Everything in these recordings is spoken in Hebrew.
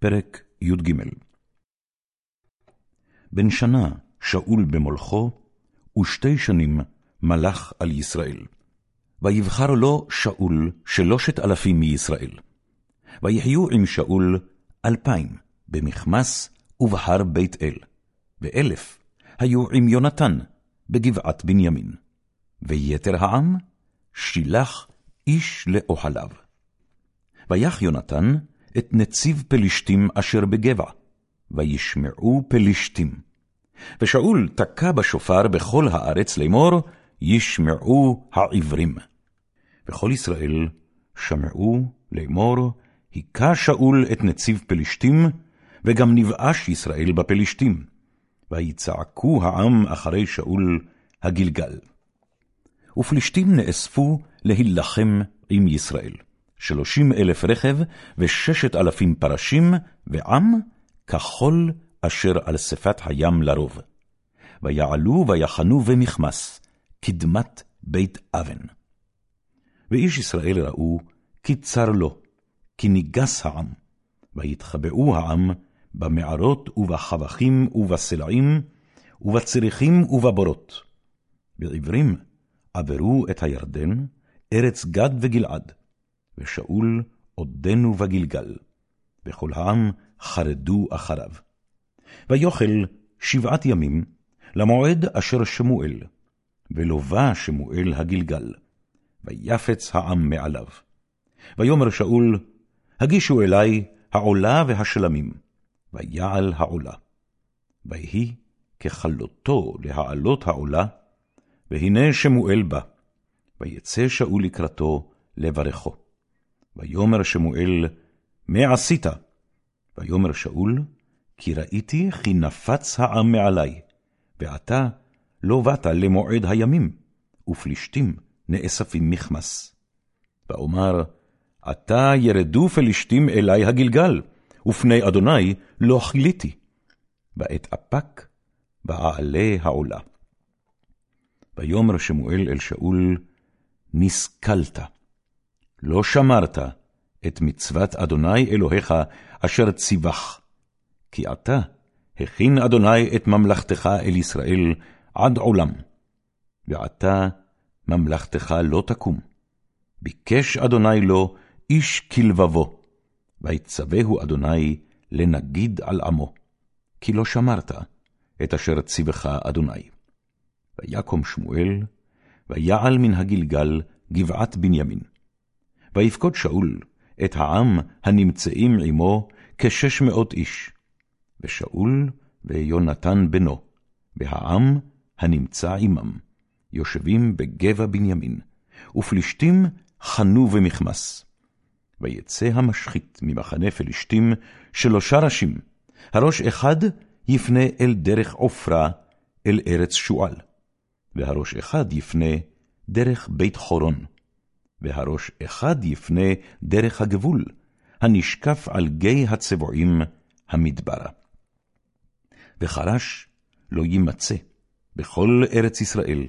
פרק י"ג בן שנה שאול במולכו, ושתי שנים מלך על ישראל. ויבחר לו שאול שלושת אלפים מישראל. ויחיו עם שאול אלפיים במכמס ובהר בית אל, ואלף היו עם יונתן בגבעת בנימין. ויתר העם שילח איש לאוהליו. ויח יונתן את נציב פלישתים אשר בגבע, וישמעו פלישתים. ושאול תקע בשופר בכל הארץ לאמור, ישמעו העברים. וכל ישראל שמעו לאמור, היכה שאול את נציב פלישתים, וגם נבאש ישראל בפלישתים. ויצעקו העם אחרי שאול הגלגל. ופלישתים נאספו להילחם עם ישראל. שלושים אלף רכב, וששת אלפים פרשים, ועם כחול אשר על שפת הים לרוב. ויעלו ויחנו במכמס, קדמת בית אבן. ואיש ישראל ראו, כי צר לו, כי ניגס העם, ויתחבאו העם במערות ובחבכים ובסלעים, ובצריחים ובבורות. ועברים עברו את הירדן, ארץ גד וגלעד, ושאול עודנו בגלגל, וכל העם חרדו אחריו. ויאכל שבעת ימים למועד אשר שמואל, ולווה שמואל הגלגל, ויפץ העם מעליו. ויאמר שאול, הגישו אלי העולה והשלמים, ויעל העולה. ויהי ככלותו להעלות העולה, והנה שמואל בא, ויצא שאול לקראתו לברכו. ויאמר שמואל, מה עשית? ויאמר שאול, כי ראיתי כי נפץ העם מעלי, ועתה לא באת למועד הימים, ופלישתים נאספים מכמס. ואומר, עתה ירדו פלישתים אלי הגלגל, ופני אדוני לא חיליתי. ואת אפק, ואעלה העולה. ויאמר שמואל אל שאול, נסכלת. לא שמרת את מצוות אדוני אלוהיך אשר ציווך. כי עתה הכין אדוני את ממלכתך אל ישראל עד עולם. ועתה ממלכתך לא תקום. ביקש אדוני לו איש כלבבו, ויצווהו אדוני לנגיד על עמו, כי לא שמרת את אשר ציווך אדוני. ויקום שמואל, ויעל מן הגלגל גבעת בנימין. ויפקוד שאול את העם הנמצאים עמו כשש מאות איש, ושאול ויונתן בנו, והעם הנמצא עמם, יושבים בגבע בנימין, ופלישתים חנו במכמס. ויצא המשחית ממחנה פלישתים שלושה ראשים, הראש אחד יפנה אל דרך עופרה, אל ארץ שועל, והראש אחד יפנה דרך בית חורון. והראש אחד יפנה דרך הגבול, הנשקף על גיא הצבועים המדברה. וחרש לא יימצא בכל ארץ ישראל,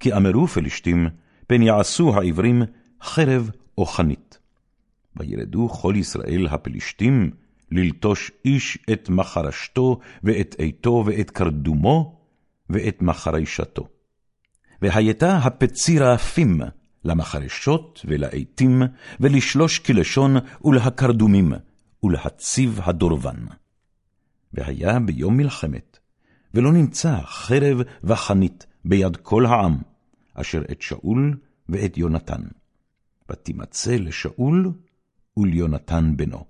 כי אמרו פלשתים, פן יעשו העברים חרב או חנית. וירדו כל ישראל הפלשתים, ללטוש איש את מחרשתו, ואת עתו, ואת קרדומו, ואת מחרישתו. והייתה הפצירה פימה, למחרשות ולעתים, ולשלוש כלשון ולהקרדומים, ולהציב הדורבן. והיה ביום מלחמת, ולא נמצא חרב וחנית ביד כל העם, אשר את שאול ואת יונתן. ותימצא לשאול וליונתן בנו.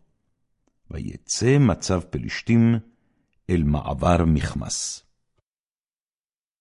ויצא מצב פלישתים אל מעבר מכמס.